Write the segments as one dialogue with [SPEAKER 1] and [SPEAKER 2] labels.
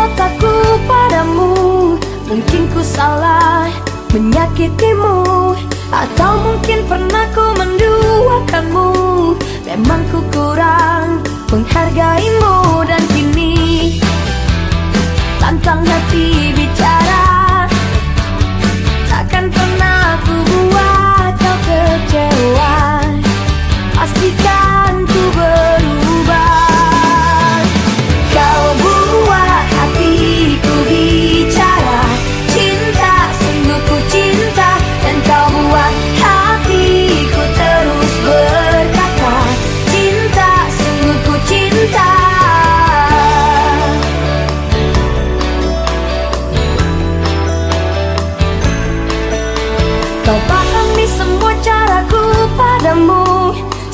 [SPEAKER 1] kotaku padamu. Mungkin ku salah menyakitimu Atau mungkin pernah ku menduakan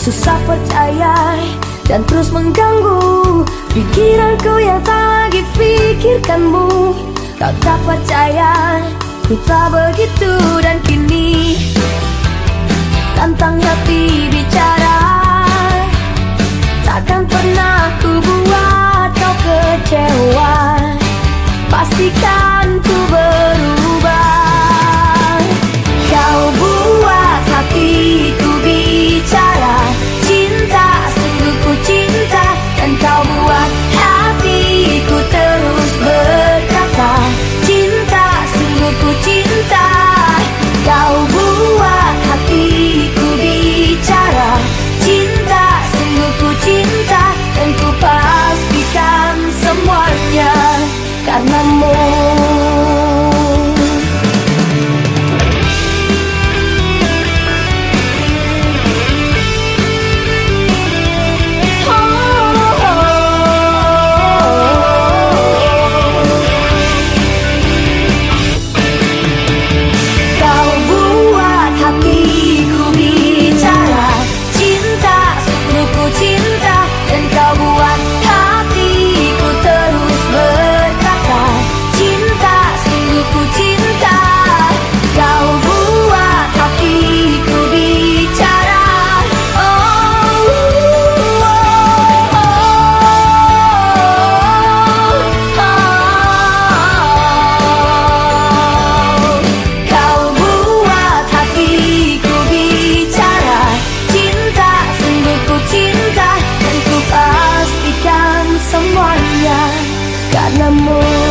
[SPEAKER 1] Susah percaya dan terus mengganggu Pikiranku yang tak lagi pikirkanmu. Kau tak percaya ku tak begitu dan kini Tantang hati bicara More. cada amor.